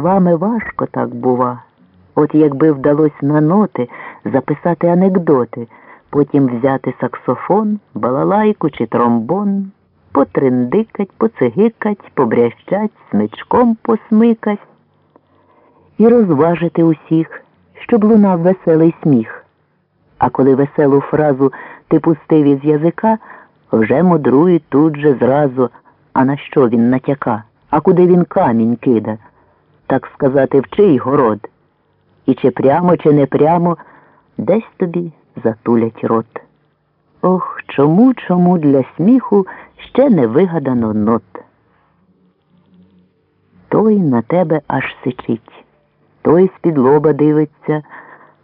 Вами важко так бува. От якби вдалося на ноти записати анекдоти, потім взяти саксофон, балалайку чи тромбон, потриндикать, поцигикать, побрящать, смичком посмикать і розважити усіх, щоб лунав веселий сміх. А коли веселу фразу ти пустив із язика, вже мудрують тут же зразу, а на що він натяка, а куди він камінь кида, так сказати, в чий город. І чи прямо, чи не прямо, десь тобі затулять рот. Ох, чому, чому для сміху ще не вигадано нот. Той на тебе аж сичить, той з-під лоба дивиться,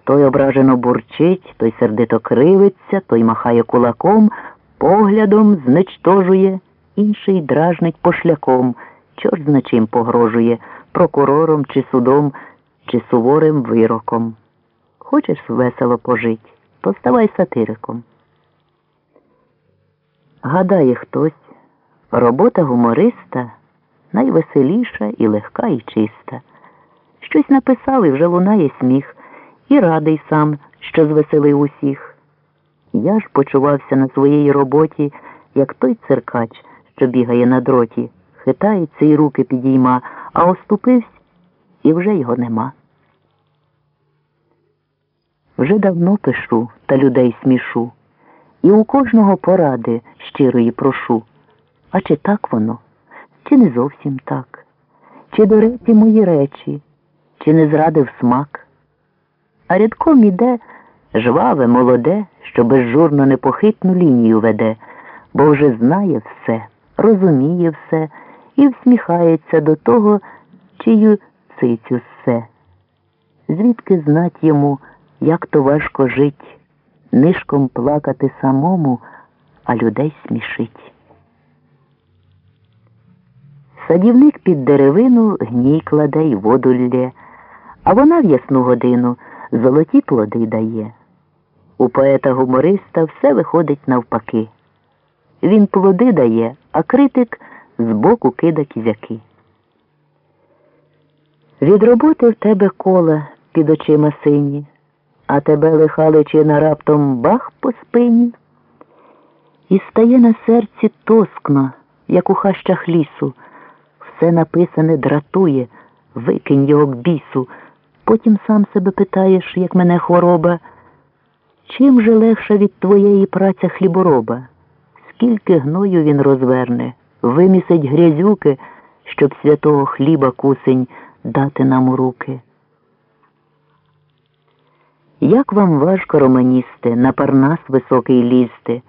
той ображено бурчить, той сердито кривиться, той махає кулаком, поглядом зничтожує, інший дражнить пошляком, чорт зна чим погрожує, прокурором чи судом, чи суворим вироком. Хочеш весело пожить, то ставай сатириком. Гадає хтось, робота гумориста найвеселіша і легка, і чиста. Щось написав і вже лунає сміх, і радий сам, що звеселив усіх. Я ж почувався на своїй роботі, як той циркач, що бігає на дроті, хитається і руки підійма, а оступився, і вже його нема. Вже давно пишу та людей смішу, і у кожного поради щирої прошу. А чи так воно, чи не зовсім так, чи до речі мої речі, чи не зрадив смак? А рядком іде жваве, молоде, що безжурно непохитну лінію веде, бо вже знає все, розуміє все і всміхається до того, чию цицю все. Звідки знать йому, як то важко жить, нишком плакати самому, а людей смішить. Садівник під деревину гній кладе й воду лє, а вона в ясну годину золоті плоди дає. У поета-гумориста все виходить навпаки. Він плоди дає, а критик збоку кида кізяки. Від роботи в тебе кола під очима сині, а тебе лиха личина раптом бах по спині. І стає на серці тоскно, як у хащах лісу. Все написане дратує, викинь його к бісу. Потім сам себе питаєш, як мене хвороба. Чим же легша від твоєї праця хлібороба? Скільки гною він розверне, вимісить грязюки, щоб святого хліба кусень дати нам у руки. Як вам важко, романісти, на парнас високий лізти,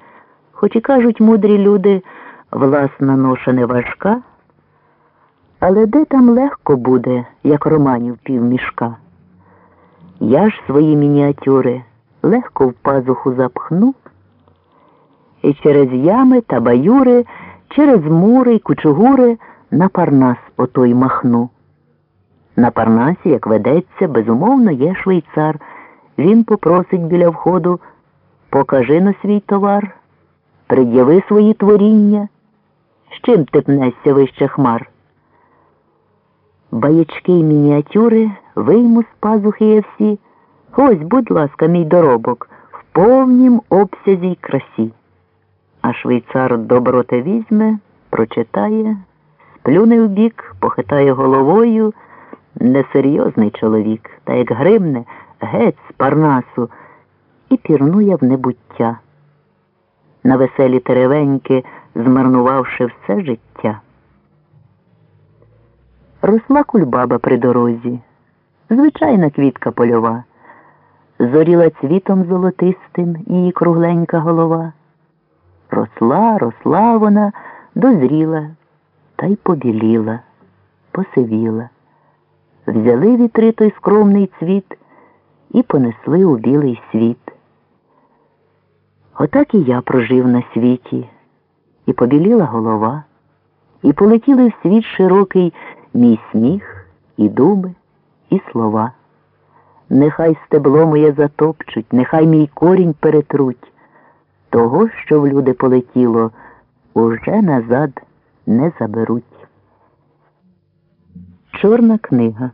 хоч і кажуть мудрі люди, власна ноша не важка, але де там легко буде, як романів півмішка? Я ж свої мініатюри легко в пазуху запхну, і через ями та баюри, через мури й кучугури на парнас отой махну. На парнасі, як ведеться, безумовно, є швейцар. Він попросить біля входу покажи на свій товар, пред'яви свої творіння, з чим ти пнешся вище хмар. Баячки й мініатюри вийму з пазухи я всі. Ось, будь ласка, мій доробок, в повнім обсязі й красі. А швейцар добро те візьме, прочитає, сплюне в бік, похитає головою. Несерйозний чоловік, та як гримне, геть з парнасу, і пірнує в небуття. На веселі теревеньки, змарнувавши все життя. Росла кульбаба при дорозі, звичайна квітка польова, зоріла цвітом золотистим її кругленька голова. Росла, росла вона, дозріла та й побіліла, посивіла. Взяли вітри той скромний цвіт і понесли у білий світ. Отак і я прожив на світі, і побіліла голова, і полетіли в світ широкий мій сміх, і думи, і слова. Нехай стебло моє затопчуть, нехай мій корінь перетруть. Того, що в люди полетіло, уже назад не заберуть. Чорна книга.